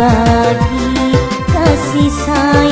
berbagi kasih sayang